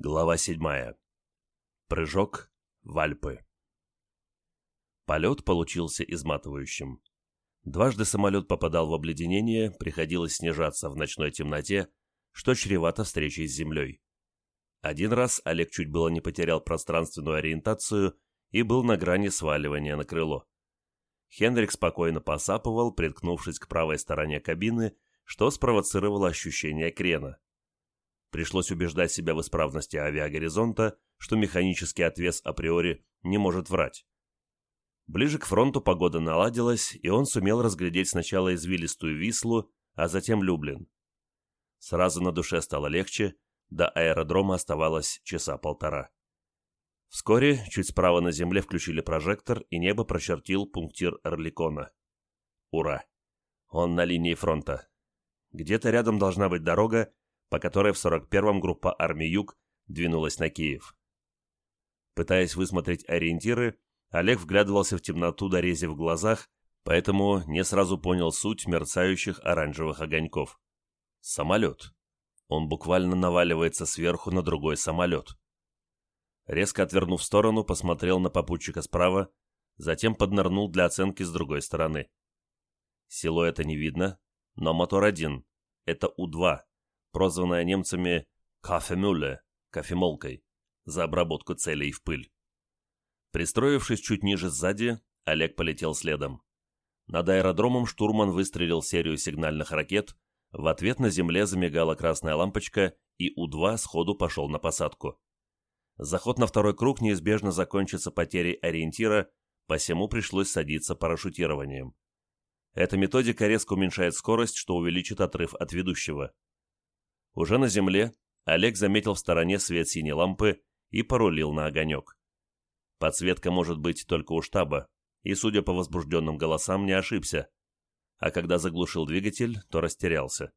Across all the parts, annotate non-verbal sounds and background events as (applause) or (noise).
Глава седьмая. Прыжок в Альпы. Полет получился изматывающим. Дважды самолет попадал в обледенение, приходилось снижаться в ночной темноте, что чревато встречей с землей. Один раз Олег чуть было не потерял пространственную ориентацию и был на грани сваливания на крыло. Хендрик спокойно посапывал, приткнувшись к правой стороне кабины, что спровоцировало ощущение крена. Пришлось убеждать себя в исправности авиагоризонта, что механический отвес априори не может врать. Ближе к фронту погода наладилась, и он сумел разглядеть сначала извилистую Вислу, а затем Люблин. Сразу на душе стало легче, до аэродрома оставалось часа полтора. Вскоре, чуть справа на земле включили прожектор, и небо прочертил пунктир Орликона. Ура! Он на линии фронта. Где-то рядом должна быть дорога, по которой в 41-м группа армии Юг двинулась на Киев. Пытаясь высмотреть ориентиры, Олег вглядывался в темноту до рези в глазах, поэтому не сразу понял суть мерцающих оранжевых огоньков. Самолет. Он буквально наваливается сверху на другой самолет. Резко отвернув в сторону, посмотрел на попутчика справа, затем поднырнул для оценки с другой стороны. Силуэта не видно, но мотор один. Это У-2, прозванная немцами «Кафемюлле» — кофемолкой, за обработку целей в пыль. Пристроившись чуть ниже сзади, Олег полетел следом. Над аэродромом штурман выстрелил серию сигнальных ракет, в ответ на земле замигала красная лампочка, и У-2 сходу пошел на посадку. Заход на второй круг неизбежно закончится потерей ориентира, посему пришлось садиться парашютированием. Эта методика резко уменьшает скорость, что увеличит отрыв от ведущего. Уже на земле Олег заметил в стороне свет синей лампы и порулил на огонек. Подсветка может быть только у штаба, и, судя по возбужденным голосам, не ошибся. А когда заглушил двигатель, то растерялся.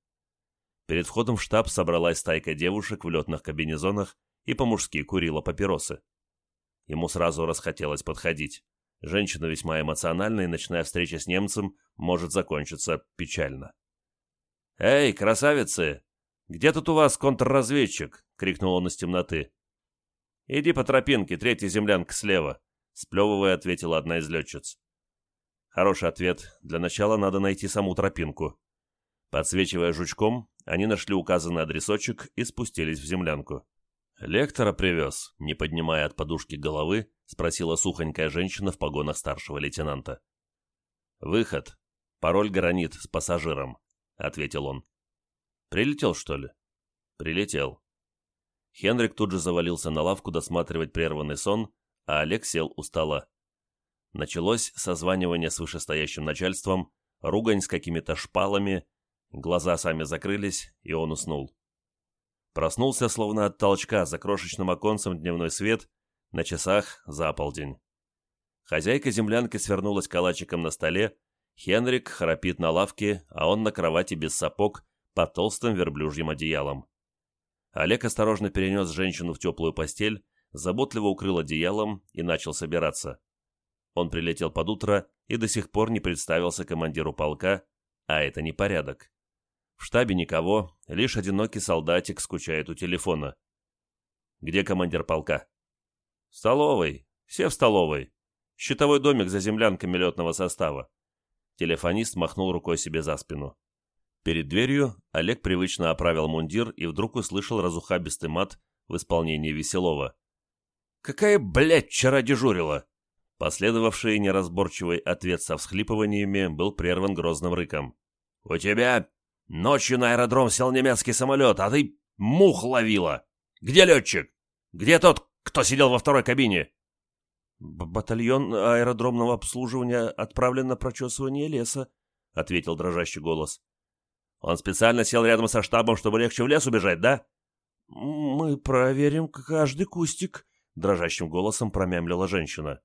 Перед входом в штаб собралась стайка девушек в летных кабинезонах и по-мужски курила папиросы. Ему сразу расхотелось подходить. Женщина весьма эмоциональна, и ночная встреча с немцем может закончиться печально. «Эй, красавицы! «Где тут у вас контрразведчик?» — крикнул он из темноты. «Иди по тропинке, третья землянка слева», — сплевывая ответила одна из летчиц. Хороший ответ. Для начала надо найти саму тропинку. Подсвечивая жучком, они нашли указанный адресочек и спустились в землянку. «Лектора привез», — не поднимая от подушки головы, спросила сухонькая женщина в погонах старшего лейтенанта. «Выход. Пароль гранит с пассажиром», — ответил он. «Прилетел, что ли?» «Прилетел». Хенрик тут же завалился на лавку досматривать прерванный сон, а Олег сел у. Началось созванивание с вышестоящим начальством, ругань с какими-то шпалами, глаза сами закрылись, и он уснул. Проснулся словно от толчка за крошечным оконцем дневной свет, на часах за полдень. Хозяйка землянки свернулась калачиком на столе, Хенрик храпит на лавке, а он на кровати без сапог, под толстым верблюжьим одеялом. Олег осторожно перенес женщину в теплую постель, заботливо укрыл одеялом и начал собираться. Он прилетел под утро и до сих пор не представился командиру полка, а это не порядок. В штабе никого, лишь одинокий солдатик скучает у телефона. «Где командир полка?» «В столовой. Все в столовой. Щитовой домик за землянками летного состава». Телефонист махнул рукой себе за спину. Перед дверью Олег привычно оправил мундир и вдруг услышал разухабистый мат в исполнении Веселова. «Какая, блядь, вчера дежурила?» Последовавший неразборчивый ответ со всхлипываниями был прерван грозным рыком. «У тебя ночью на аэродром сел немецкий самолет, а ты мух ловила! Где летчик? Где тот, кто сидел во второй кабине?» «Батальон аэродромного обслуживания отправлен на прочесывание леса», — ответил дрожащий голос. Он специально сел рядом со штабом, чтобы легче в лес убежать, да? Мы проверим каждый кустик, дрожащим голосом промямлила женщина.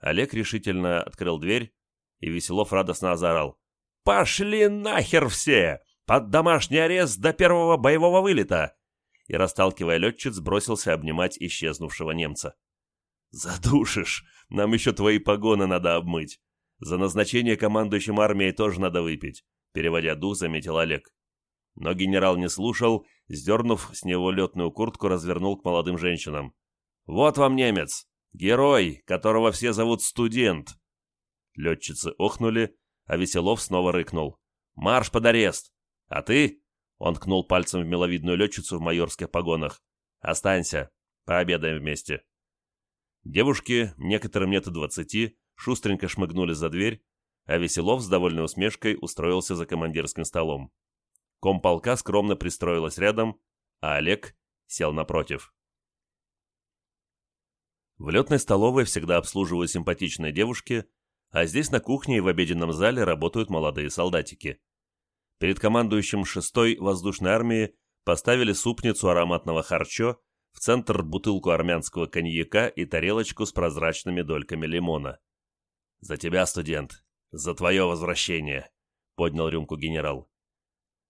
Олег решительно открыл дверь, и Веселов радостно озорал. «Пошли нахер все! Под домашний арест до первого боевого вылета!» И, расталкивая летчиц, бросился обнимать исчезнувшего немца. «Задушишь! Нам еще твои погоны надо обмыть. За назначение командующим армией тоже надо выпить переводя дух, заметил Олег. Но генерал не слушал, сдернув с него летную куртку, развернул к молодым женщинам. «Вот вам немец! Герой, которого все зовут студент!» Летчицы охнули, а Веселов снова рыкнул. «Марш под арест! А ты?» Он ткнул пальцем в миловидную летчицу в майорских погонах. «Останься, пообедаем вместе». Девушки, некоторым нет и двадцати, шустренько шмыгнули за дверь, а Веселов с довольной усмешкой устроился за командирским столом. Комполка скромно пристроилась рядом, а Олег сел напротив. В летной столовой всегда обслуживают симпатичные девушки, а здесь на кухне и в обеденном зале работают молодые солдатики. Перед командующим 6-й воздушной армии поставили супницу ароматного харчо, в центр бутылку армянского коньяка и тарелочку с прозрачными дольками лимона. «За тебя, студент! За твое возвращение!» — поднял рюмку генерал.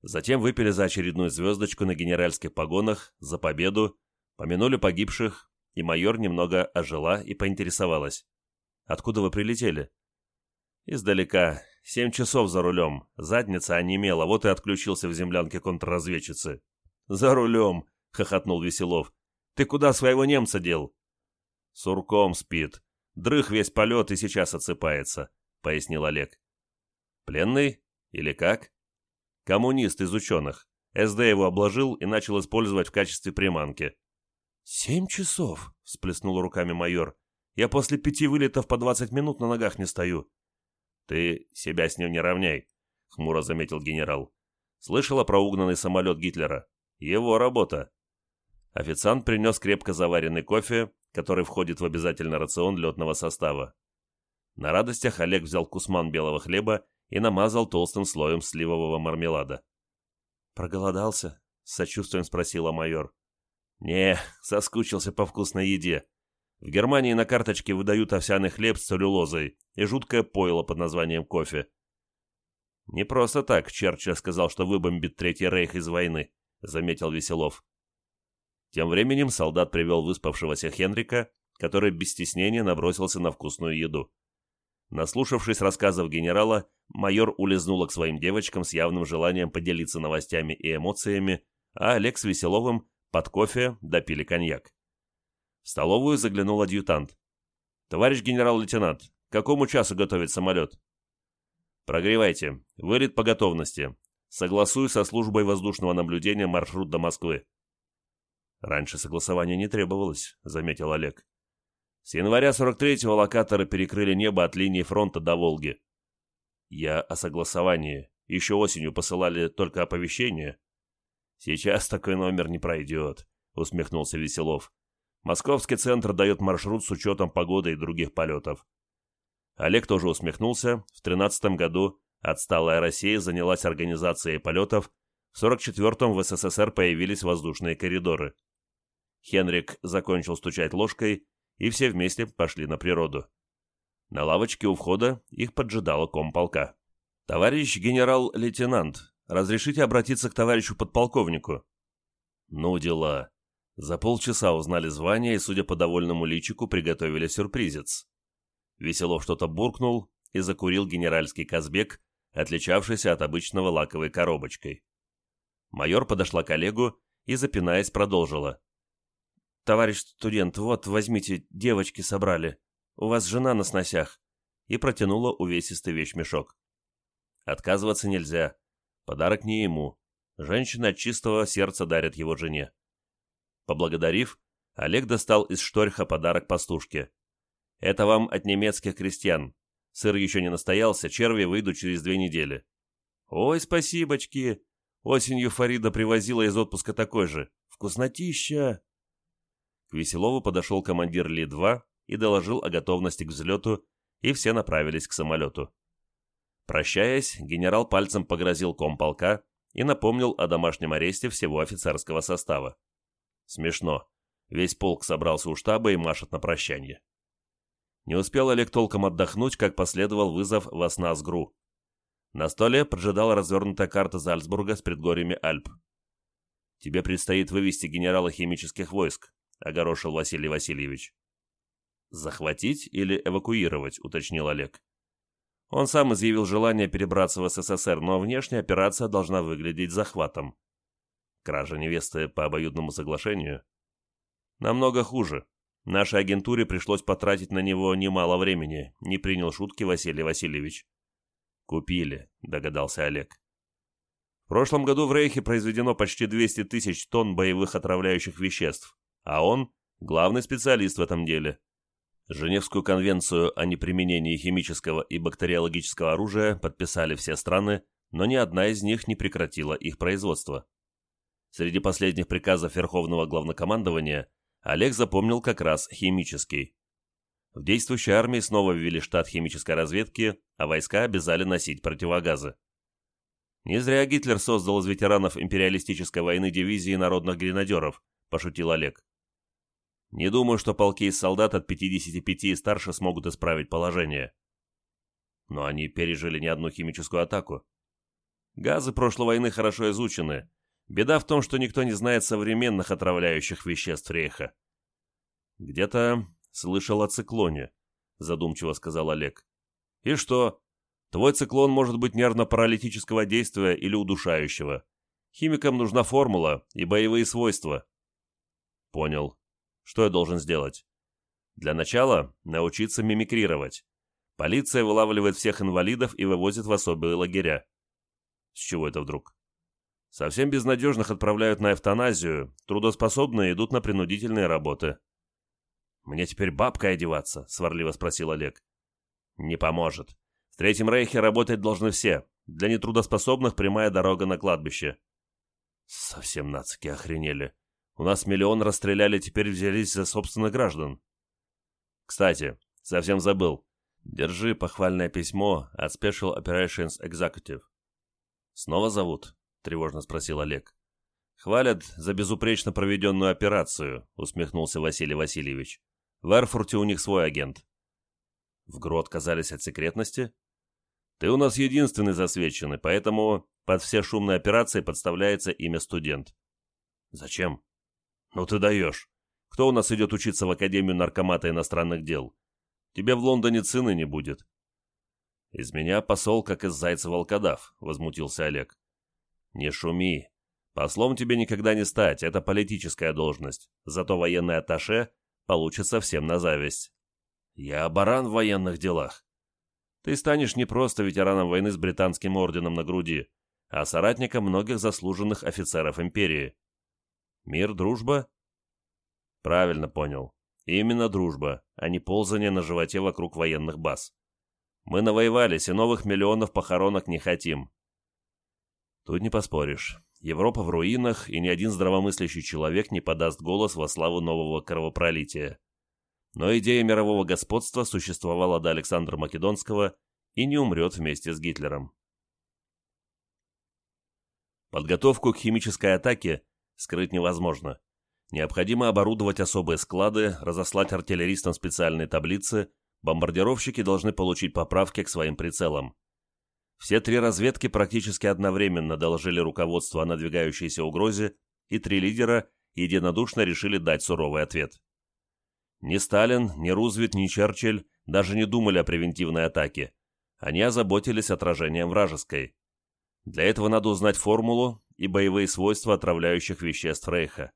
Затем выпили за очередную звездочку на генеральских погонах, за победу, помянули погибших, и майор немного ожила и поинтересовалась. «Откуда вы прилетели?» «Издалека. Семь часов за рулем. Задница онемела, вот и отключился в землянке контрразведчицы». «За рулем!» — хохотнул Веселов. «Ты куда своего немца дел?» «Сурком спит. Дрых весь полет и сейчас отсыпается», — пояснил Олег. «Пленный? Или как?» «Коммунист из ученых. СД его обложил и начал использовать в качестве приманки». «Семь часов?» — всплеснул руками майор. «Я после пяти вылетов по двадцать минут на ногах не стою. «Ты себя с ним не равняй», — хмуро заметил генерал. «Слышала про угнанный самолет Гитлера? Его работа». Официант принес крепко заваренный кофе, который входит в обязательный рацион летного состава. На радостях Олег взял кусман белого хлеба и намазал толстым слоем сливового мармелада. «Проголодался?» — с сочувствием спросила майор. «Не, соскучился по вкусной еде. В Германии на карточке выдают овсяный хлеб с целлюлозой и жуткое пойло под названием кофе. «Не просто так Черчилль сказал, что выбомбит Третий Рейх из войны», — заметил Веселов. Тем временем солдат привел выспавшегося Хенрика, который без стеснения набросился на вкусную еду. Наслушавшись рассказов генерала, майор улизнула к своим девочкам с явным желанием поделиться новостями и эмоциями, а Олег с Веселовым под кофе допили коньяк. В столовую заглянул адъютант. «Товарищ генерал-лейтенант, к какому часу готовить самолет?» «Прогревайте. Вылет по готовности. Согласую со службой воздушного наблюдения маршрут до Москвы». «Раньше согласования не требовалось», — заметил Олег. «С января 43-го локаторы перекрыли небо от линии фронта до Волги». «Я о согласовании. Еще осенью посылали только оповещение». «Сейчас такой номер не пройдет», — усмехнулся Веселов. Московский центр дает маршрут с учетом погоды и других полетов. Олег тоже усмехнулся. В 13 году отсталая Россия занялась организацией полетов, в 44-м в СССР появились воздушные коридоры. Хенрик закончил стучать ложкой, и все вместе пошли на природу. На лавочке у входа их поджидала комполка. «Товарищ генерал-лейтенант, разрешите обратиться к товарищу подполковнику?» «Ну дела. За полчаса узнали звание и, судя по довольному личику, приготовили сюрпризец. Веселов что-то буркнул и закурил генеральский Казбек, отличавшийся от обычного лаковой коробочкой. Майор подошла к Олегу и, запинаясь, продолжила. «Товарищ студент, вот, возьмите, девочки собрали. У вас жена на сносях». И протянула увесистый вещмешок. Отказываться нельзя. Подарок не ему. Женщина от чистого сердца дарит его жене. Поблагодарив, Олег достал из шторха подарок пастушке. «Это вам от немецких крестьян. Сыр еще не настоялся, черви выйдут через две недели». «Ой, спасибочки! Осенью Фарида привозила из отпуска такой же. Вкуснотища!» К Веселову подошел командир Ли-2 и доложил о готовности к взлету, и все направились к самолету. Прощаясь, генерал пальцем погрозил комполка и напомнил о домашнем аресте всего офицерского состава. Смешно. Весь полк собрался у штаба и машет на прощание. Не успел Олег толком отдохнуть, как последовал вызов в Осназгру. На столе поджидала развернутая карта Зальцбурга с предгорьями Альп. «Тебе предстоит вывести генерала химических войск», — огорошил Василий Васильевич. «Захватить или эвакуировать?» — уточнил Олег. Он сам изъявил желание перебраться в СССР, но внешняя операция должна выглядеть захватом. Кража невесты по обоюдному соглашению? Намного хуже. Нашей агентуре пришлось потратить на него немало времени, не принял шутки Василий Васильевич. «Купили», — догадался Олег. В прошлом году в Рейхе произведено почти 200 тысяч тонн боевых отравляющих веществ, а он — главный специалист в этом деле. Женевскую конвенцию о неприменении химического и бактериологического оружия подписали все страны, но ни одна из них не прекратила их производство. Среди последних приказов Верховного Главнокомандования Олег запомнил как раз химический. В действующей армии снова ввели штат химической разведки, а войска обязали носить противогазы. «Не зря Гитлер создал из ветеранов империалистической войны дивизии народных гренадеров», – пошутил Олег. Не думаю, что полки из солдат от 55 и старше смогут исправить положение. Но они пережили не одну химическую атаку. Газы прошлой войны хорошо изучены. Беда в том, что никто не знает современных отравляющих веществ рейха. Где-то слышал о циклоне, задумчиво сказал Олег. И что? Твой циклон может быть нервно-паралитического действия или удушающего. Химикам нужна формула и боевые свойства. Понял. Что я должен сделать? Для начала научиться мимикрировать. Полиция вылавливает всех инвалидов и вывозит в особые лагеря. С чего это вдруг? Совсем безнадежных отправляют на эвтаназию, трудоспособные идут на принудительные работы. «Мне теперь бабкой одеваться?» — сварливо спросил Олег. «Не поможет. В Третьем Рейхе работать должны все. Для нетрудоспособных прямая дорога на кладбище». Совсем нацики охренели. У нас миллион расстреляли, теперь взялись за собственных граждан. Кстати, совсем забыл. Держи похвальное письмо от Special Operations Executive. Снова зовут? Тревожно спросил Олег. Хвалят за безупречно проведенную операцию, усмехнулся Василий Васильевич. В Эрфурте у них свой агент. В ГРО отказались от секретности? Ты у нас единственный засвеченный, поэтому под все шумные операции подставляется имя студент. Зачем? «Ну ты даешь. Кто у нас идет учиться в Академию наркомата иностранных дел? Тебе в Лондоне цены не будет». «Из меня посол, как из зайца волкодав», — возмутился Олег. «Не шуми. Послом тебе никогда не стать, это политическая должность. Зато военный атташе получится всем на зависть». «Я баран в военных делах». «Ты станешь не просто ветераном войны с британским орденом на груди, а соратником многих заслуженных офицеров империи. Мир, дружба? Правильно понял. Именно дружба, а не ползание на животе вокруг военных баз. Мы навоевались и новых миллионов похоронок не хотим. Тут не поспоришь. Европа в руинах, и ни один здравомыслящий человек не подаст голос во славу нового кровопролития. Но идея мирового господства существовала до Александра Македонского и не умрет вместе с Гитлером. Подготовку к химической атаке скрыть невозможно. Необходимо оборудовать особые склады, разослать артиллеристам специальные таблицы, бомбардировщики должны получить поправки к своим прицелам. Все три разведки практически одновременно доложили руководству о надвигающейся угрозе, и три лидера единодушно решили дать суровый ответ. Ни Сталин, ни Рузвельт, ни Черчилль даже не думали о превентивной атаке. Они озаботились отражением вражеской. Для этого надо узнать формулу и боевые свойства отравляющих веществ Рейха.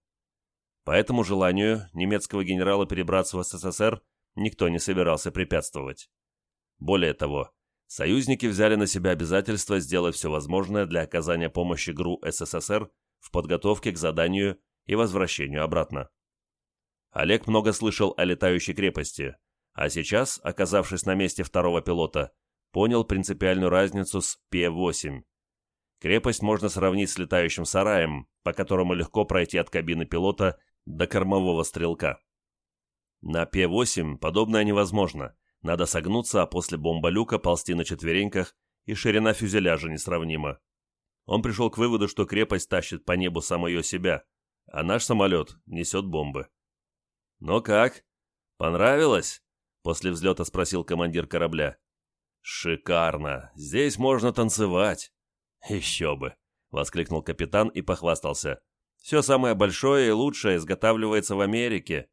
По этому желанию немецкого генерала перебраться в СССР никто не собирался препятствовать. Более того, союзники взяли на себя обязательство сделать все возможное для оказания помощи ГРУ СССР в подготовке к заданию и возвращению обратно. Олег много слышал о летающей крепости, а сейчас, оказавшись на месте второго пилота, понял принципиальную разницу с Пе-8. Крепость можно сравнить с летающим сараем, по которому легко пройти от кабины пилота до кормового стрелка. На Пе-8 подобное невозможно. Надо согнуться, а после бомболюка ползти на четвереньках, и ширина фюзеляжа несравнима. Он пришел к выводу, что крепость тащит по небу самое себя, а наш самолет несет бомбы. «Ну как? Понравилось?» — после взлета спросил командир корабля. «Шикарно! Здесь можно танцевать!» «Еще бы!» — воскликнул капитан и похвастался. «Все самое большое и лучшее изготавливается в Америке».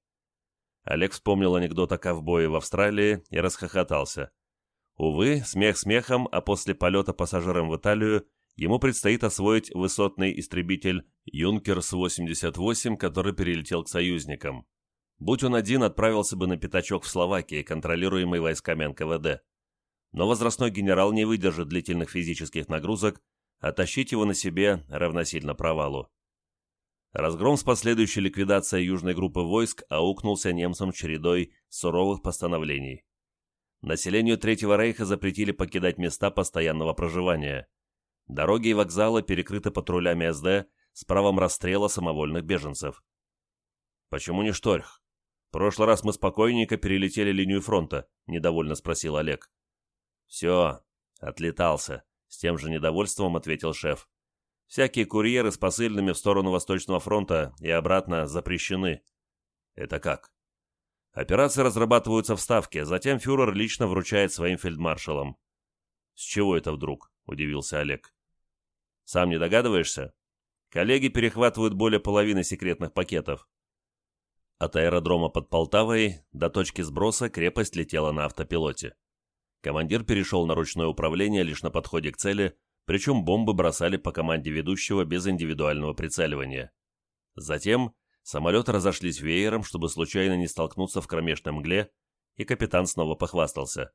Олег вспомнил анекдот о ковбое в Австралии и расхохотался. Увы, смех смехом, а после полета пассажиром в Италию ему предстоит освоить высотный истребитель «Юнкерс-88», который перелетел к союзникам. Будь он один, отправился бы на пятачок в Словакии, контролируемый войсками НКВД. Но возрастной генерал не выдержит длительных физических нагрузок, а тащить его на себе равносильно провалу. Разгром с последующей ликвидацией южной группы войск аукнулся немцам чередой суровых постановлений. Населению Третьего Рейха запретили покидать места постоянного проживания. Дороги и вокзалы перекрыты патрулями СД с правом расстрела самовольных беженцев. «Почему не Шторх? Прошлый раз мы спокойненько перелетели линию фронта», — недовольно спросил Олег. «Все, отлетался», — с тем же недовольством ответил шеф. «Всякие курьеры с посыльными в сторону Восточного фронта и обратно запрещены». «Это как?» Операции разрабатываются в Ставке, затем фюрер лично вручает своим фельдмаршалам. «С чего это вдруг?» – удивился Олег. «Сам не догадываешься? Коллеги перехватывают более половины секретных пакетов». От аэродрома под Полтавой до точки сброса крепость летела на автопилоте. Командир перешел на ручное управление лишь на подходе к цели, причем бомбы бросали по команде ведущего без индивидуального прицеливания. Затем Самолеты разошлись веером, чтобы случайно не столкнуться в кромешной мгле, и капитан снова похвастался.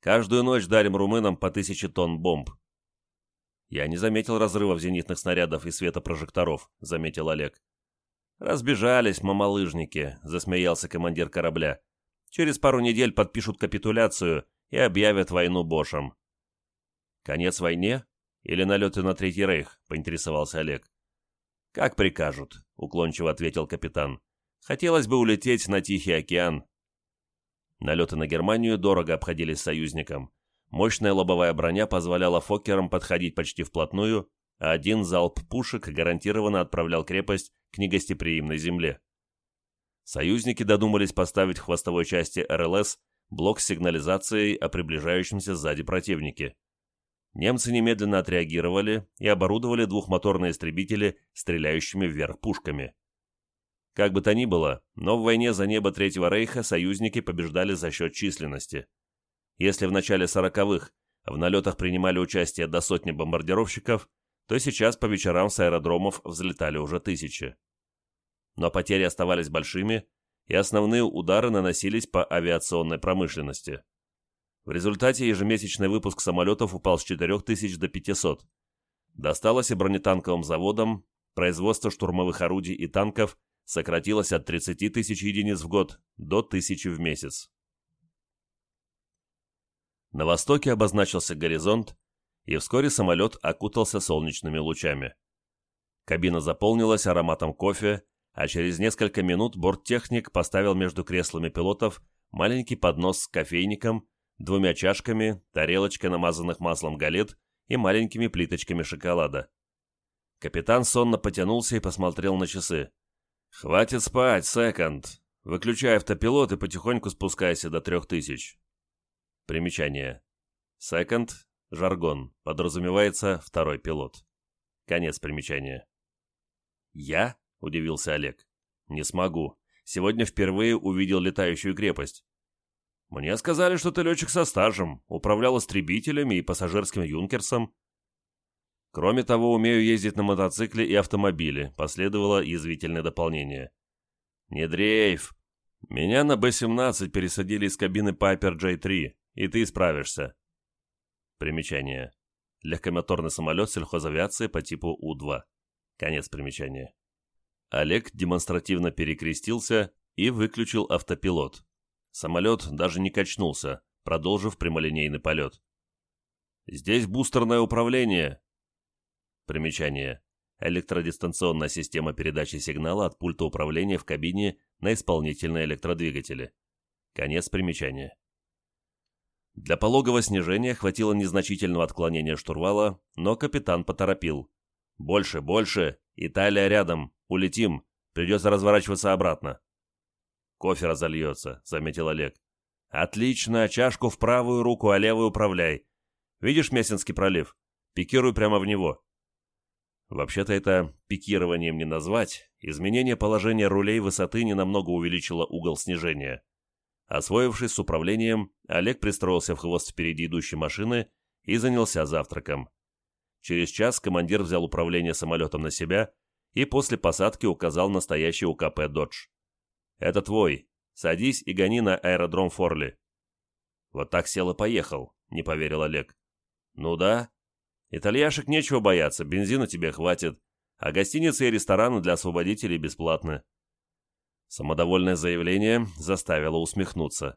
«Каждую ночь дарим румынам по тысяче тонн бомб». «Я не заметил разрывов зенитных снарядов и светопрожекторов», — заметил Олег. «Разбежались, мамалыжники», — засмеялся командир корабля. «Через пару недель подпишут капитуляцию и объявят войну Бошам». «Конец войне? Или налеты на Третий Рейх?» — поинтересовался Олег. «Как прикажут», — уклончиво ответил капитан. «Хотелось бы улететь на Тихий океан». Налеты на Германию дорого обходились союзникам. Мощная лобовая броня позволяла Фоккерам подходить почти вплотную, а один залп пушек гарантированно отправлял крепость к негостеприимной земле. Союзники додумались поставить в хвостовой части РЛС блок с сигнализацией о приближающемся сзади противнике немцы немедленно отреагировали и оборудовали двухмоторные истребители, стреляющими вверх пушками. Как бы то ни было, но в войне за небо Третьего Рейха союзники побеждали за счет численности. Если в начале 40-х в налетах принимали участие до сотни бомбардировщиков, то сейчас по вечерам с аэродромов взлетали уже тысячи. Но потери оставались большими, и основные удары наносились по авиационной промышленности. В результате ежемесячный выпуск самолетов упал с 4000 до 500. Досталось и бронетанковым заводам, производство штурмовых орудий и танков сократилось от 30 тысяч единиц в год до 1000 в месяц. На востоке обозначился горизонт, и вскоре самолет окутался солнечными лучами. Кабина заполнилась ароматом кофе, а через несколько минут борттехник поставил между креслами пилотов маленький поднос с кофейником двумя чашками, тарелочкой намазанных маслом галет и маленькими плиточками шоколада. Капитан сонно потянулся и посмотрел на часы. «Хватит спать, секонд. Выключай автопилот и потихоньку спускайся до трех тысяч». Примечание. Секонд – жаргон, подразумевается второй пилот. Конец примечания. «Я?» – удивился Олег. «Не смогу. Сегодня впервые увидел летающую крепость. Мне сказали, что ты летчик со стажем, управлял истребителями и пассажирским юнкерсом. Кроме того, умею ездить на мотоцикле и автомобиле, последовало язвительное дополнение. Не дрейф. Меня на Б-17 пересадили из кабины Piper J3, и ты справишься. Примечание. Легкомоторный самолет сельхозавиации по типу У-2. Конец примечания. Олег демонстративно перекрестился и выключил автопилот. Самолет даже не качнулся, продолжив прямолинейный полет. «Здесь бустерное управление!» Примечание. Электродистанционная система передачи сигнала от пульта управления в кабине на исполнительные электродвигатели. Конец примечания. Для пологого снижения хватило незначительного отклонения штурвала, но капитан поторопил. «Больше, больше! Италия рядом! Улетим! Придется разворачиваться обратно!» «Кофе разольется», — заметил Олег. «Отлично, чашку в правую руку, а левую управляй. Видишь Мессинский пролив? Пикируй прямо в него». Вообще-то это пикированием не назвать. Изменение положения рулей высоты ненамного увеличило угол снижения. Освоившись с управлением, Олег пристроился в хвост впереди идущей машины и занялся завтраком. Через час командир взял управление самолетом на себя и после посадки указал настоящий УКП «Додж». «Это твой. Садись и гони на аэродром Форли». «Вот так сел и поехал», — не поверил Олег. «Ну да. Итальяшек нечего бояться, бензина тебе хватит, а гостиницы и рестораны для освободителей бесплатны». Самодовольное заявление заставило усмехнуться.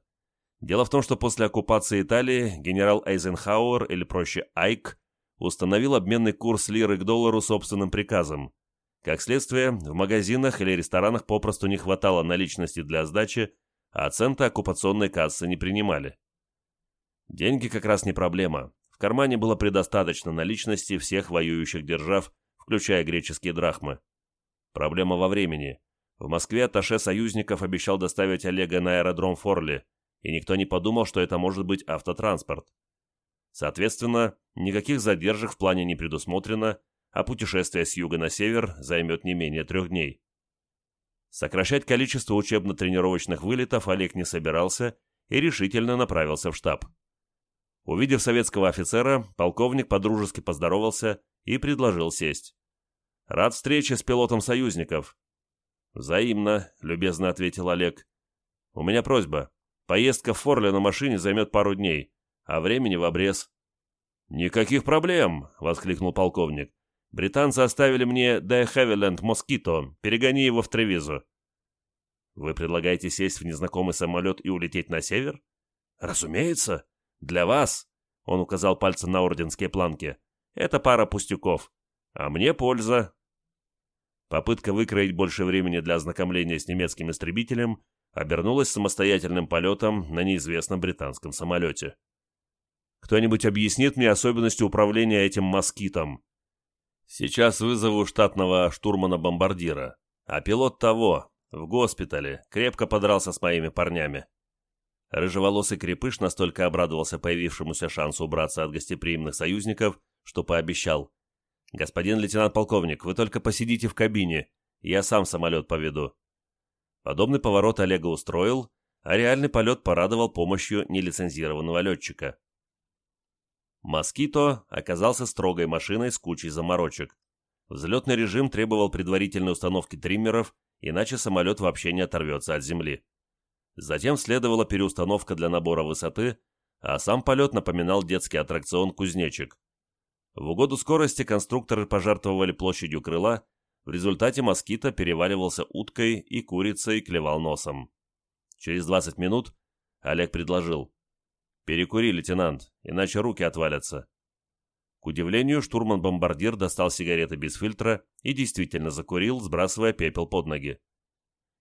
Дело в том, что после оккупации Италии генерал Эйзенхауэр, или проще Айк, установил обменный курс лиры к доллару собственным приказом. Как следствие, в магазинах или ресторанах попросту не хватало наличности для сдачи, а центы оккупационной кассы не принимали. Деньги как раз не проблема. В кармане было предостаточно наличности всех воюющих держав, включая греческие драхмы. Проблема во времени – в Москве атташе союзников обещал доставить Олега на аэродром Форли, и никто не подумал, что это может быть автотранспорт. Соответственно, никаких задержек в плане не предусмотрено, а путешествие с юга на север займет не менее трех дней. Сокращать количество учебно-тренировочных вылетов Олег не собирался и решительно направился в штаб. Увидев советского офицера, полковник подружески поздоровался и предложил сесть. «Рад встрече с пилотом союзников. «Взаимно», — любезно ответил Олег. «У меня просьба. Поездка в Форле на машине займет пару дней, а времени в обрез». «Никаких проблем!» — воскликнул полковник. «Британцы оставили мне Де Хевиленд Москито. Перегони его в Тревизу». «Вы предлагаете сесть в незнакомый самолет и улететь на север?» «Разумеется. Для вас», — он указал пальцем на орденские планки, — «это пара пустяков. А мне польза, Попытка выкроить больше времени для ознакомления с немецким истребителем обернулась самостоятельным полетом на неизвестном британском самолете. «Кто-нибудь объяснит мне особенности управления этим москитом?» «Сейчас вызову штатного штурмана-бомбардира, а пилот того, в госпитале, крепко подрался с моими парнями». Рыжеволосый крепыш настолько обрадовался появившемуся шансу убраться от гостеприимных союзников, что пообещал. «Господин лейтенант-полковник, вы только посидите в кабине, я сам самолет поведу». Подобный поворот Олега устроил, а реальный полет порадовал помощью нелицензированного летчика. «Москито» оказался строгой машиной с кучей заморочек. Взлетный режим требовал предварительной установки триммеров, иначе самолет вообще не оторвется от земли. Затем следовала переустановка для набора высоты, а сам полет напоминал детский аттракцион «Кузнечик». В угоду скорости конструкторы пожертвовали площадью крыла, в результате москита переваливался уткой и курицей клевал носом. Через 20 минут Олег предложил. «Перекури, лейтенант, иначе руки отвалятся». К удивлению, штурман-бомбардир достал сигареты без фильтра и действительно закурил, сбрасывая пепел под ноги.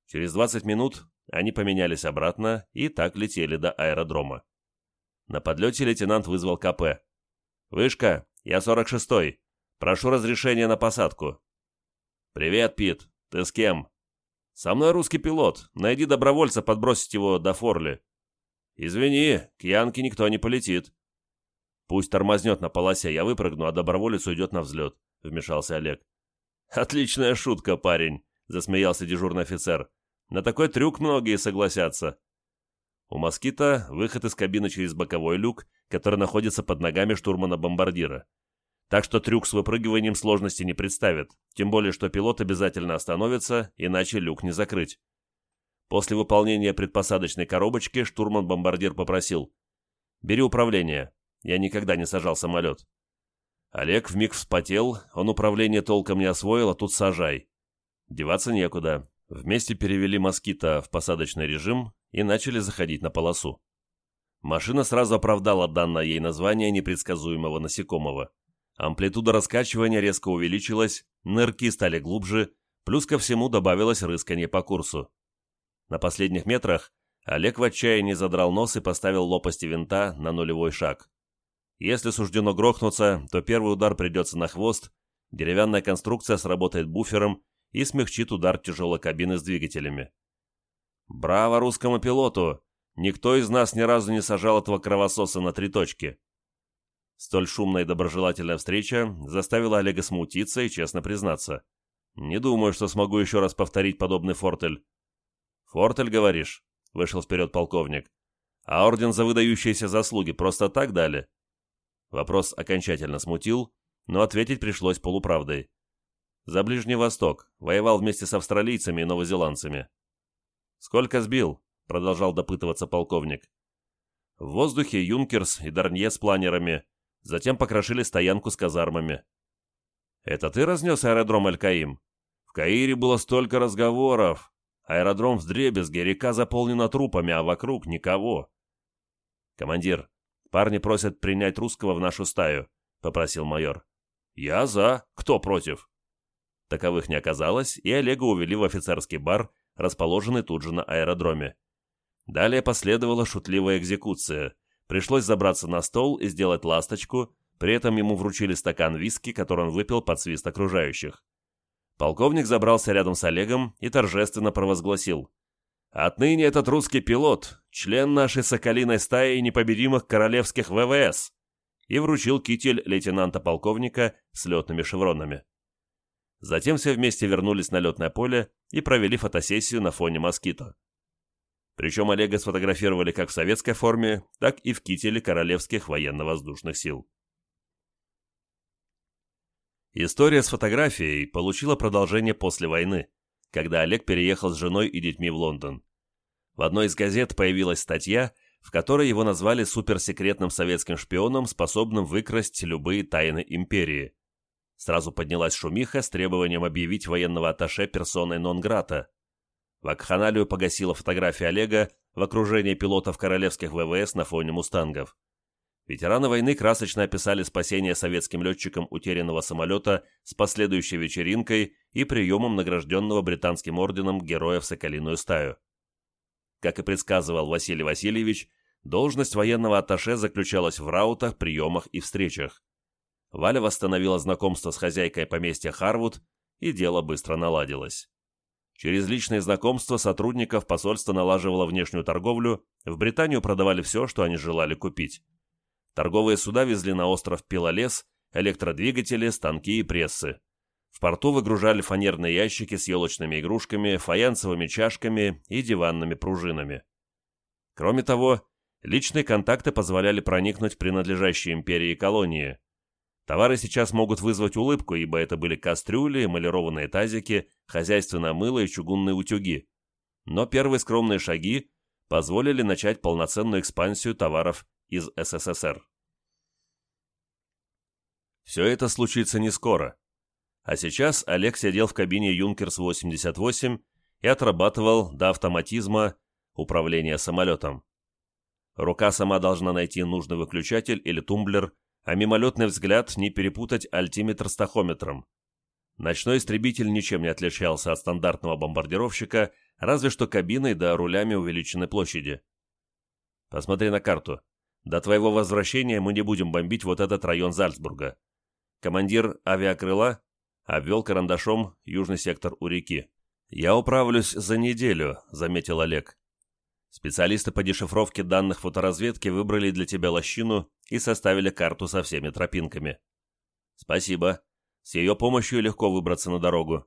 Через 20 минут они поменялись обратно и так летели до аэродрома. На подлете лейтенант вызвал КП. «Вышка, я 46-й. Прошу разрешения на посадку». «Привет, Пит. Ты с кем?» «Со мной русский пилот. Найди добровольца подбросить его до Форли». «Извини, к Янке никто не полетит». «Пусть тормознет на полосе, я выпрыгну, а доброволец уйдет на взлет», — вмешался Олег. «Отличная шутка, парень», — засмеялся дежурный офицер. «На такой трюк многие согласятся». У «Москита» выход из кабины через боковой люк, который находится под ногами штурмана-бомбардира. Так что трюк с выпрыгиванием сложности не представит, тем более что пилот обязательно остановится, иначе люк не закрыть. После выполнения предпосадочной коробочки штурман-бомбардир попросил «Бери управление, я никогда не сажал самолет». Олег вмиг вспотел, он управление толком не освоил, а тут сажай. Деваться некуда. Вместе перевели «Москита» в посадочный режим и начали заходить на полосу. Машина сразу оправдала данное ей название непредсказуемого насекомого. Амплитуда раскачивания резко увеличилась, нырки стали глубже, плюс ко всему добавилось рыскание по курсу. На последних метрах Олег в отчаянии задрал нос и поставил лопасти винта на нулевой шаг. Если суждено грохнуться, то первый удар придется на хвост, деревянная конструкция сработает буфером и смягчит удар тяжелой кабины с двигателями. Браво русскому пилоту! Никто из нас ни разу не сажал этого кровососа на три точки. Столь шумная и доброжелательная встреча заставила Олега смутиться и честно признаться. Не думаю, что смогу еще раз повторить подобный фортель. Фортель, говоришь? — вышел вперед полковник. «А орден за выдающиеся заслуги просто так дали?» Вопрос окончательно смутил, но ответить пришлось полуправдой. «За Ближний Восток. Воевал вместе с австралийцами и новозеландцами». «Сколько сбил?» — продолжал допытываться полковник. В воздухе Юнкерс и Дарнье с планерами, затем покрошили стоянку с казармами. «Это ты разнес аэродром Аль-Каим? В Каире было столько разговоров. Аэродром вдребезги, река заполнена трупами, а вокруг никого». «Командир, парни просят принять русского в нашу стаю», — попросил майор. «Я за. Кто против?» Таковых не оказалось, и Олега увели в офицерский бар, расположенный тут же на аэродроме. Далее последовала шутливая экзекуция. Пришлось забраться на стол и сделать ласточку, при этом ему вручили стакан виски, который он выпил под свист окружающих. Полковник забрался рядом с Олегом и торжественно провозгласил. «Отныне этот русский пилот, член нашей соколиной стаи непобедимых королевских ВВС», и вручил китель лейтенанта-полковника с летными шевронами. Затем все вместе вернулись на летное поле и провели фотосессию на фоне москито. Причем Олега сфотографировали как в советской форме, так и в кителе Королевских военно-воздушных сил. История с фотографией получила продолжение после войны, когда Олег переехал с женой и детьми в Лондон. В одной из газет появилась статья, в которой его назвали суперсекретным советским шпионом, способным выкрасть любые тайны империи. Сразу поднялась шумиха с требованием объявить военного атташе персоной нон-грата. Вакханалию погасила фотография Олега в окружении пилотов королевских ВВС на фоне мустангов. Ветераны войны красочно описали спасение советским летчикам утерянного самолета с последующей вечеринкой и приемом награжденного британским орденом героя в Соколиную стаю. Как и предсказывал Василий Васильевич, должность военного атташе заключалась в раутах, приемах и встречах. Валя восстановила знакомство с хозяйкой поместья Харвуд, и дело быстро наладилось. Через личные знакомства сотрудников посольство налаживало внешнюю торговлю, в Британию продавали все, что они желали купить. Торговые суда везли на остров Пилолес электродвигатели, станки и прессы. В порту выгружали фанерные ящики с елочными игрушками, фаянсовыми чашками и диванными пружинами. Кроме того, личные контакты позволяли проникнуть в принадлежащие империи колонии. Товары сейчас могут вызвать улыбку, ибо это были кастрюли, эмалированные тазики, хозяйственное мыло и чугунные утюги. Но первые скромные шаги позволили начать полноценную экспансию товаров из СССР. Все это случится не скоро. А сейчас Олег сидел в кабине «Юнкерс-88» и отрабатывал до автоматизма управление самолетом. Рука сама должна найти нужный выключатель или тумблер, а мимолетный взгляд не перепутать альтиметр с тахометром. Ночной истребитель ничем не отличался от стандартного бомбардировщика, разве что кабиной да рулями увеличенной площади. Посмотри на карту. До твоего возвращения мы не будем бомбить вот этот район Зальцбурга. Командир авиакрыла обвел карандашом южный сектор у реки. «Я управлюсь за неделю», — заметил Олег. Специалисты по дешифровке данных фоторазведки выбрали для тебя лощину и составили карту со всеми тропинками. Спасибо. С ее помощью легко выбраться на дорогу.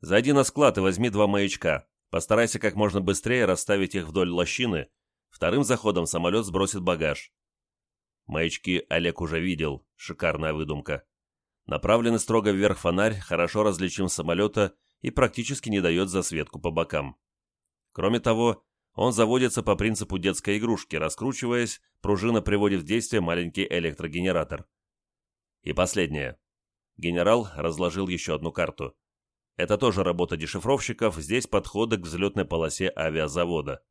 Зайди на склад и возьми два маячка. Постарайся как можно быстрее расставить их вдоль лощины. Вторым заходом самолет сбросит багаж. Маячки Олег уже видел. Шикарная выдумка. Направленный строго вверх фонарь хорошо различим самолета и практически не дает засветку по бокам. Кроме того, он заводится по принципу детской игрушки, раскручиваясь, пружина приводит в действие маленький электрогенератор. И последнее. Генерал разложил еще одну карту. Это тоже работа дешифровщиков, здесь подходы к взлетной полосе авиазавода.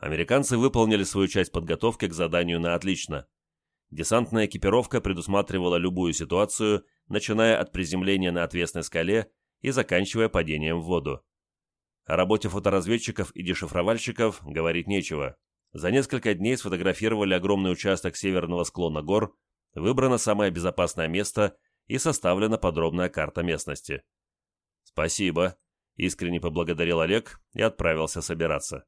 Американцы выполнили свою часть подготовки к заданию на отлично. Десантная экипировка предусматривала любую ситуацию, начиная от приземления на отвесной скале и заканчивая падением в воду. О работе фоторазведчиков и дешифровальщиков говорить нечего. За несколько дней сфотографировали огромный участок северного склона гор, выбрано самое безопасное место и составлена подробная карта местности. «Спасибо», — искренне поблагодарил Олег и отправился собираться.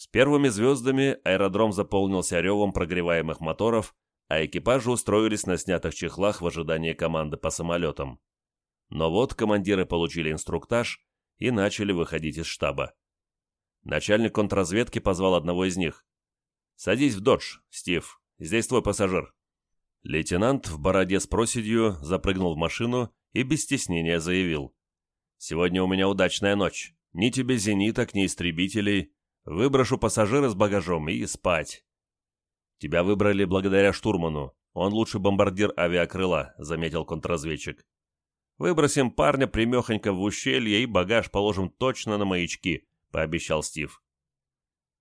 С первыми звездами аэродром заполнился ревом прогреваемых моторов, а экипажи устроились на снятых чехлах в ожидании команды по самолетам. Но вот командиры получили инструктаж и начали выходить из штаба. Начальник контрразведки позвал одного из них. «Садись в додж, Стив. Здесь твой пассажир». Лейтенант в бороде с проседью запрыгнул в машину и без стеснения заявил. «Сегодня у меня удачная ночь. Ни тебе зениток, ни истребителей. Выброшу пассажира с багажом и спать». «Тебя выбрали благодаря штурману. Он лучший бомбардир авиакрыла», — заметил контрразведчик. «Выбросим парня примехонько в ущелье и багаж положим точно на маячки», — пообещал Стив.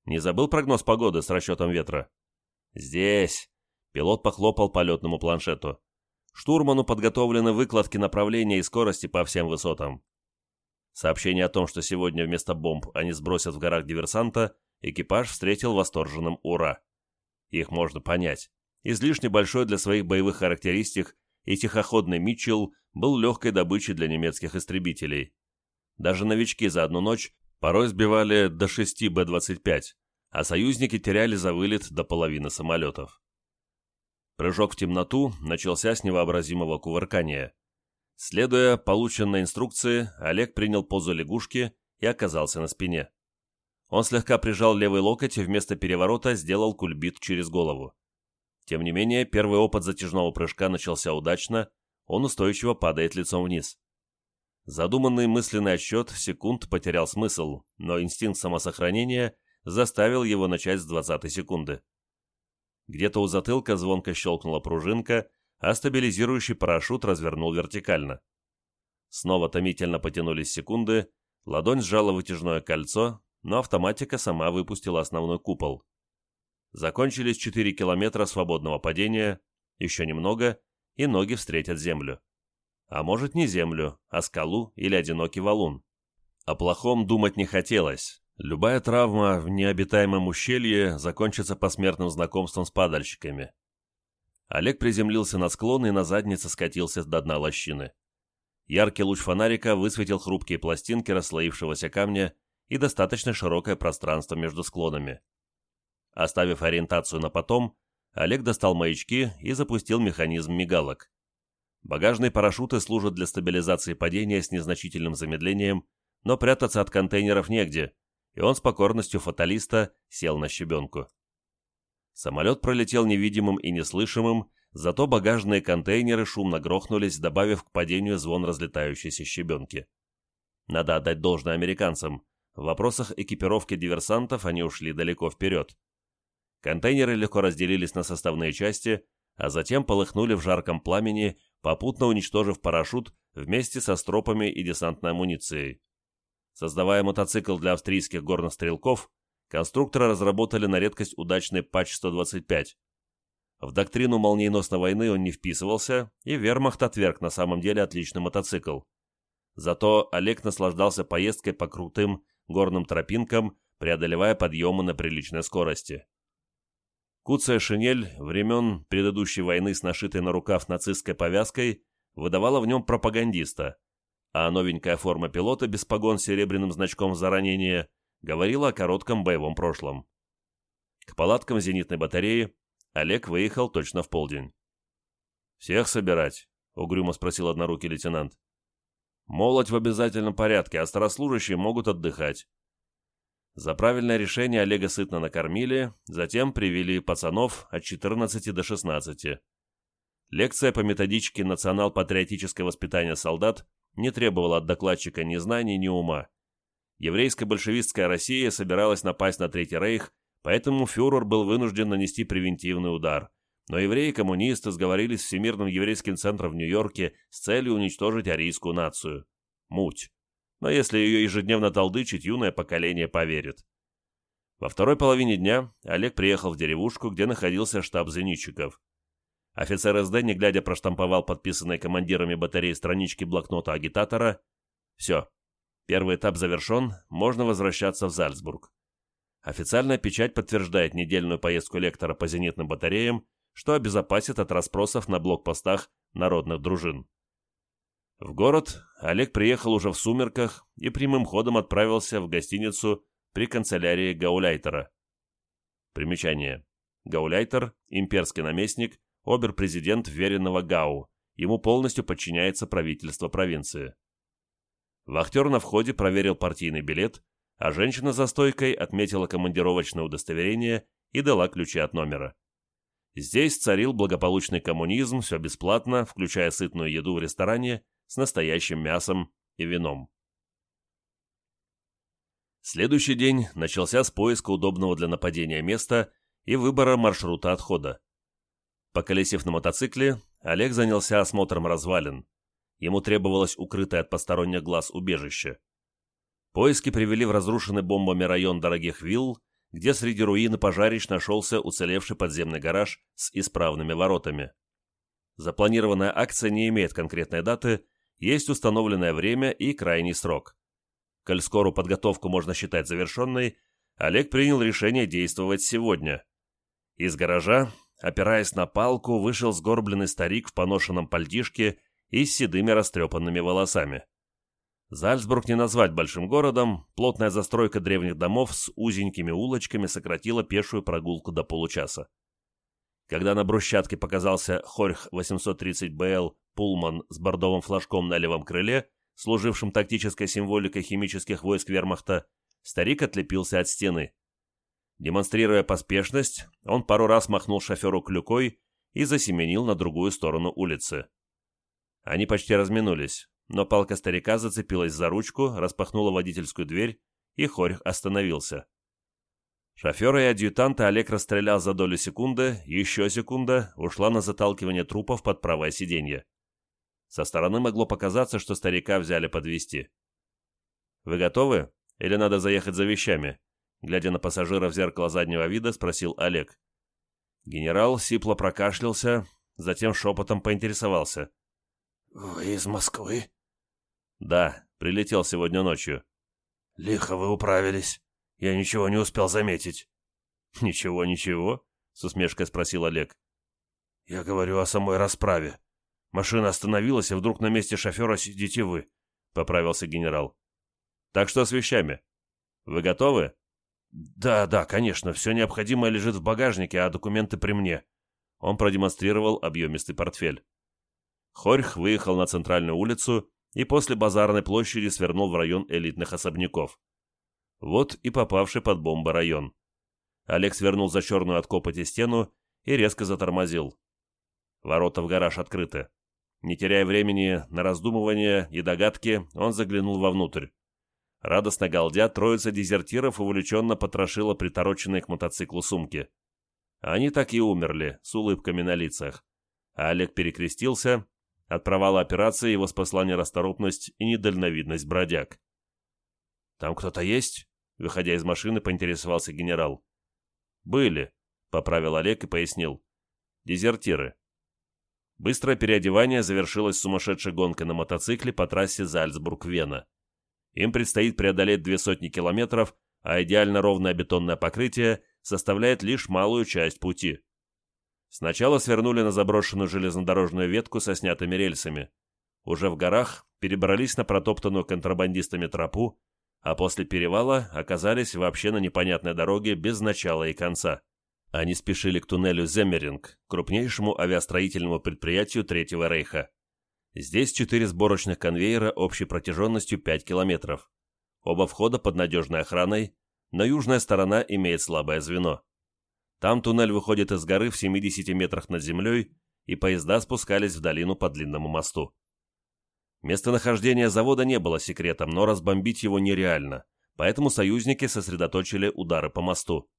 «Не забыл прогноз погоды с расчетом ветра?» «Здесь», Пилот похлопал по летному планшету. Штурману подготовлены выкладки направления и скорости по всем высотам. Сообщение о том, что сегодня вместо бомб они сбросят в горах диверсанта, экипаж встретил восторженным «Ура!». Их можно понять. Излишне большой для своих боевых характеристик и тихоходный Митчелл был легкой добычей для немецких истребителей. Даже новички за одну ночь порой сбивали до 6 Б-25, а союзники теряли за вылет до половины самолетов. Прыжок в темноту начался с невообразимого кувыркания. Следуя полученной инструкции, Олег принял позу лягушки и оказался на спине. Он слегка прижал левый локоть и вместо переворота сделал кульбит через голову. Тем не менее, первый опыт затяжного прыжка начался удачно, он устойчиво падает лицом вниз. Задуманный мысленный отсчет секунд потерял смысл, но инстинкт самосохранения заставил его начать с 20 секунды. Где-то у затылка звонко щелкнула пружинка, а стабилизирующий парашют развернул вертикально. Снова томительно потянулись секунды, ладонь сжала вытяжное кольцо, но автоматика сама выпустила основной купол. Закончились 4 километра свободного падения, еще немного, и ноги встретят землю. А может не землю, а скалу или одинокий валун. О плохом думать не хотелось, Любая травма в необитаемом ущелье закончится посмертным знакомством с падальщиками. Олег приземлился на склон и на заднице скатился до дна лощины. Яркий луч фонарика высветил хрупкие пластинки расслоившегося камня и достаточно широкое пространство между склонами. Оставив ориентацию на потом, Олег достал маячки и запустил механизм мигалок. Багажные парашюты служат для стабилизации падения с незначительным замедлением, но прятаться от контейнеров негде, и он с покорностью фаталиста сел на щебенку. Самолет пролетел невидимым и неслышимым, зато багажные контейнеры шумно грохнулись, добавив к падению звон разлетающейся щебенки. Надо отдать должное американцам. В вопросах экипировки диверсантов они ушли далеко вперед. Контейнеры легко разделились на составные части, а затем полыхнули в жарком пламени, попутно уничтожив парашют вместе со стропами и десантной амуницией. Создавая мотоцикл для австрийских горных стрелков, конструкторы разработали на редкость удачный патч-125. В доктрину молниеносной войны он не вписывался, и вермахт отверг на самом деле отличный мотоцикл. Зато Олег наслаждался поездкой по крутым горным тропинкам, преодолевая подъемы на приличной скорости. Куцая шинель времен предыдущей войны с нашитой на рукав нацистской повязкой выдавала в нем пропагандиста, а новенькая форма пилота без погон с серебряным значком за ранение говорила о коротком боевом прошлом. К палаткам зенитной батареи Олег выехал точно в полдень. «Всех собирать?» — угрюмо спросил однорукий лейтенант. «Молоть в обязательном порядке, а старослужащие могут отдыхать». За правильное решение Олега сытно накормили, затем привели пацанов от 14 до 16. Лекция по методичке национал-патриотическое воспитание солдат не требовала от докладчика ни знаний, ни ума. Еврейская большевистская Россия собиралась напасть на Третий Рейх, поэтому фюрер был вынужден нанести превентивный удар. Но евреи и коммунисты сговорились с Всемирным еврейским центром в Нью-Йорке с целью уничтожить арийскую нацию. Муть. Но если ее ежедневно толдычить, юное поколение поверит. Во второй половине дня Олег приехал в деревушку, где находился штаб зенитчиков. Офицер СД, не глядя, проштамповал подписанные командирами батареи странички блокнота агитатора. Все. Первый этап завершен, можно возвращаться в Зальцбург. Официальная печать подтверждает недельную поездку лектора по зенитным батареям, что обезопасит от расспросов на блокпостах народных дружин. В город Олег приехал уже в сумерках и прямым ходом отправился в гостиницу при канцелярии Гауляйтера. Примечание. Гауляйтер – имперский наместник, обер-президент веренного Гау. Ему полностью подчиняется правительство провинции. Вахтер на входе проверил партийный билет, а женщина за стойкой отметила командировочное удостоверение и дала ключи от номера. Здесь царил благополучный коммунизм, все бесплатно, включая сытную еду в ресторане с настоящим мясом и вином. Следующий день начался с поиска удобного для нападения места и выбора маршрута отхода. Поколесив на мотоцикле, Олег занялся осмотром развалин. Ему требовалось укрытое от посторонних глаз убежище. Поиски привели в разрушенный бомбами район дорогих вилл, где среди руин и пожарищ нашелся уцелевший подземный гараж с исправными воротами. Запланированная акция не имеет конкретной даты, есть установленное время и крайний срок. Коль скорую подготовку можно считать завершенной, Олег принял решение действовать сегодня. Из гаража, опираясь на палку, вышел сгорбленный старик в поношенном пальтишке и с седыми растрепанными волосами. Зальцбург не назвать большим городом, плотная застройка древних домов с узенькими улочками сократила пешую прогулку до получаса. Когда на брусчатке показался Хорьх 830БЛ Пулман с бордовым флажком на левом крыле, служившим тактической символикой химических войск вермахта, старик отлепился от стены. Демонстрируя поспешность, он пару раз махнул шоферу клюкой и засеменил на другую сторону улицы. Они почти разминулись но палка старика зацепилась за ручку, распахнула водительскую дверь, и Хорьх остановился. Шофера и адъютанта Олег расстрелял за долю секунды, еще секунда ушла на заталкивание трупов под правое сиденье. Со стороны могло показаться, что старика взяли подвести. «Вы готовы? Или надо заехать за вещами?» Глядя на пассажира в зеркало заднего вида, спросил Олег. Генерал сипло прокашлялся, затем шепотом поинтересовался. «Вы из Москвы?» «Да, прилетел сегодня ночью». «Лихо вы управились. Я ничего не успел заметить». (laughs) «Ничего, ничего?» — с усмешкой спросил Олег. «Я говорю о самой расправе. Машина остановилась, и вдруг на месте шофера сидите вы», — поправился генерал. «Так что с вещами? Вы готовы?» «Да, да, конечно. Все необходимое лежит в багажнике, а документы при мне». Он продемонстрировал объемистый портфель. Хорьх выехал на центральную улицу и после базарной площади свернул в район элитных особняков. Вот и попавший под бомбы район. Олег свернул за черную от копоти стену и резко затормозил. Ворота в гараж открыты. Не теряя времени на раздумывания и догадки, он заглянул вовнутрь. Радостно галдя, троица дезертиров увлеченно потрошила притороченные к мотоциклу сумки. Они так и умерли, с улыбками на лицах. А Олег перекрестился от провала операции его спасла нерасторопность и недальновидность бродяг. «Там кто-то есть?» — выходя из машины, поинтересовался генерал. «Были», — поправил Олег и пояснил. «Дезертиры». Быстрое переодевание завершилось сумасшедшей гонкой на мотоцикле по трассе Зальцбург-Вена. Им предстоит преодолеть две сотни километров, а идеально ровное бетонное покрытие составляет лишь малую часть пути. Сначала свернули на заброшенную железнодорожную ветку со снятыми рельсами. Уже в горах перебрались на протоптанную контрабандистами тропу, а после перевала оказались вообще на непонятной дороге без начала и конца. Они спешили к туннелю Земмеринг, крупнейшему авиастроительному предприятию Третьего Рейха. Здесь четыре сборочных конвейера общей протяженностью 5 километров. Оба входа под надежной охраной, но южная сторона имеет слабое звено. Там туннель выходит из горы в 70 метрах над землей, и поезда спускались в долину по длинному мосту. Местонахождение завода не было секретом, но разбомбить его нереально, поэтому союзники сосредоточили удары по мосту.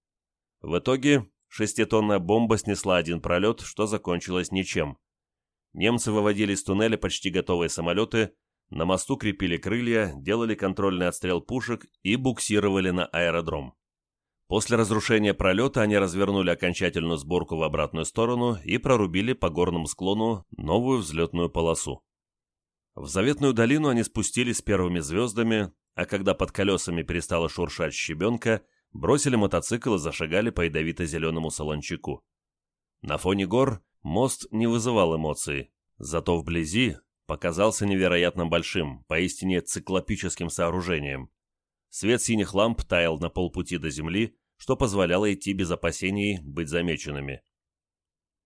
В итоге шеститонная бомба снесла один пролет, что закончилось ничем. Немцы выводили из туннеля почти готовые самолеты, на мосту крепили крылья, делали контрольный отстрел пушек и буксировали на аэродром. После разрушения пролета они развернули окончательную сборку в обратную сторону и прорубили по горному склону новую взлетную полосу. В заветную долину они спустились с первыми звездами, а когда под колесами перестала шуршать щебенка, бросили мотоцикл и зашагали по ядовито-зеленому солончаку. На фоне гор мост не вызывал эмоций, зато вблизи показался невероятно большим, поистине циклопическим сооружением. Свет синих ламп таял на полпути до земли, что позволяло идти без опасений быть замеченными.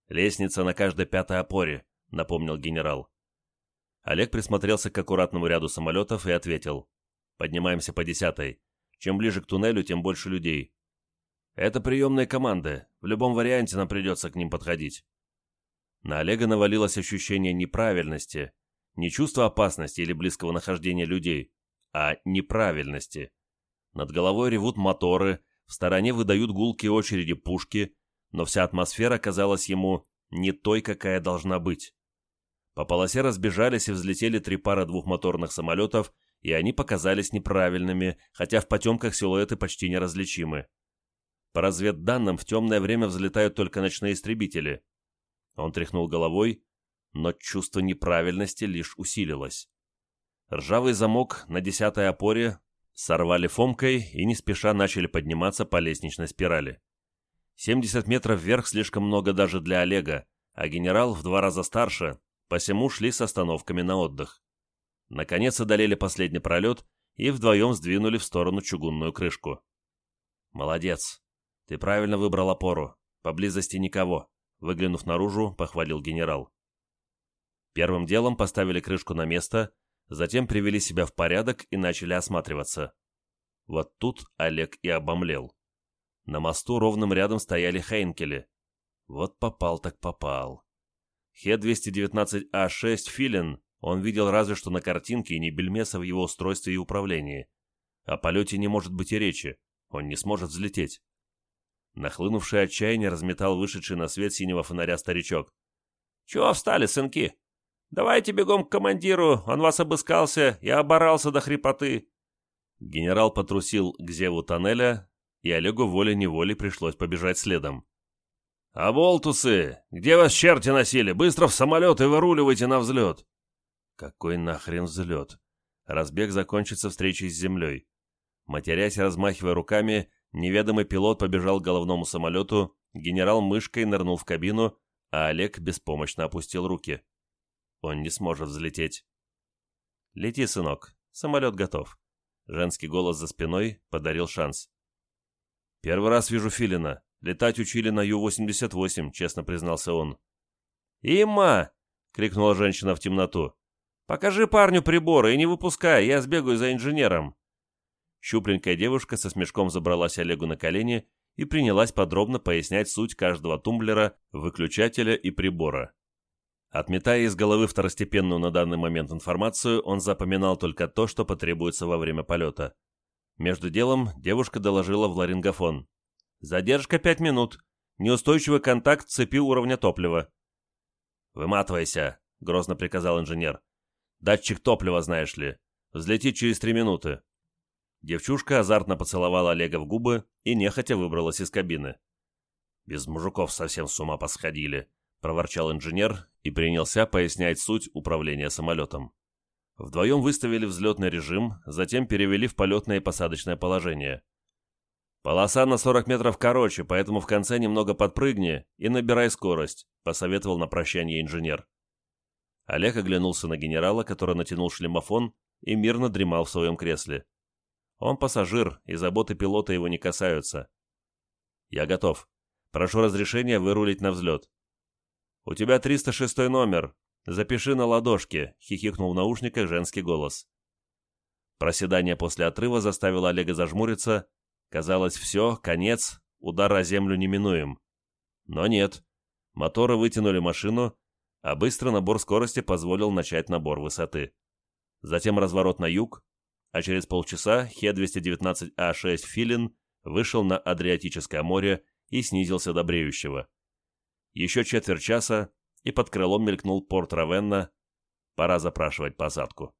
«Лестница на каждой пятой опоре», — напомнил генерал. Олег присмотрелся к аккуратному ряду самолетов и ответил. «Поднимаемся по десятой. Чем ближе к туннелю, тем больше людей. Это приемные команды. В любом варианте нам придется к ним подходить. На Олега навалилось ощущение неправильности, не чувство опасности или близкого нахождения людей, а неправильности. Над головой ревут моторы, в стороне выдают гулкие очереди пушки, но вся атмосфера казалась ему не той, какая должна быть. По полосе разбежались и взлетели три пары двухмоторных самолетов, и они показались неправильными, хотя в потемках силуэты почти неразличимы. По разведданным, в темное время взлетают только ночные истребители. Он тряхнул головой, но чувство неправильности лишь усилилось. Ржавый замок на десятой опоре сорвали фомкой и не спеша начали подниматься по лестничной спирали. 70 метров вверх слишком много даже для Олега, а генерал в два раза старше, посему шли с остановками на отдых. Наконец одолели последний пролет и вдвоем сдвинули в сторону чугунную крышку. «Молодец. Ты правильно выбрал опору. Поблизости никого», — выглянув наружу, похвалил генерал. Первым делом поставили крышку на место, затем привели себя в порядок и начали осматриваться. Вот тут Олег и обомлел. На мосту ровным рядом стояли Хейнкели. Вот попал так попал. Хе-219А6 Филин он видел разве что на картинке и не бельмеса в его устройстве и управлении. О полете не может быть и речи, он не сможет взлететь. Нахлынувший отчаяние разметал вышедший на свет синего фонаря старичок. «Чего встали, сынки? Давайте бегом к командиру, он вас обыскался и оборался до хрипоты». Генерал потрусил к зеву тоннеля, и Олегу волей-неволей пришлось побежать следом. «А болтусы! Где вас черти носили? Быстро в самолет и выруливайте на взлет!» «Какой нахрен взлет? Разбег закончится встречей с землей». Матерясь, размахивая руками, неведомый пилот побежал к головному самолету, генерал мышкой нырнул в кабину, а Олег беспомощно опустил руки. Он не сможет взлететь. «Лети, сынок, самолет готов». Женский голос за спиной подарил шанс. «Первый раз вижу Филина. Летать учили на Ю-88», — честно признался он. «Има!» — крикнула женщина в темноту. «Покажи парню приборы и не выпускай, я сбегаю за инженером». Щупленькая девушка со смешком забралась Олегу на колени и принялась подробно пояснять суть каждого тумблера, выключателя и прибора. Отметая из головы второстепенную на данный момент информацию, он запоминал только то, что потребуется во время полета. Между делом девушка доложила в ларингофон. «Задержка пять минут. Неустойчивый контакт цепи уровня топлива». «Выматывайся», — грозно приказал инженер. «Датчик топлива, знаешь ли. Взлетит через три минуты». Девчушка азартно поцеловала Олега в губы и нехотя выбралась из кабины. «Без мужиков совсем с ума посходили», — проворчал инженер и принялся пояснять суть управления самолетом. Вдвоем выставили взлетный режим, затем перевели в полетное и посадочное положение. «Полоса на 40 метров короче, поэтому в конце немного подпрыгни и набирай скорость», — посоветовал на прощание инженер. Олег оглянулся на генерала, который натянул шлемофон и мирно дремал в своем кресле. Он пассажир, и заботы пилота его не касаются. «Я готов. Прошу разрешения вырулить на взлет». «У тебя 306 номер. Запиши на ладошке», — хихикнул в наушниках женский голос. Проседание после отрыва заставило Олега зажмуриться. Казалось, все, конец, удар о землю неминуем. Но нет. Моторы вытянули машину, а быстрый набор скорости позволил начать набор высоты. Затем разворот на юг, а через полчаса Хе-219А6 «Филин» вышел на Адриатическое море и снизился до бреющего. Еще четверть часа, и под крылом мелькнул порт Равенна. Пора запрашивать посадку.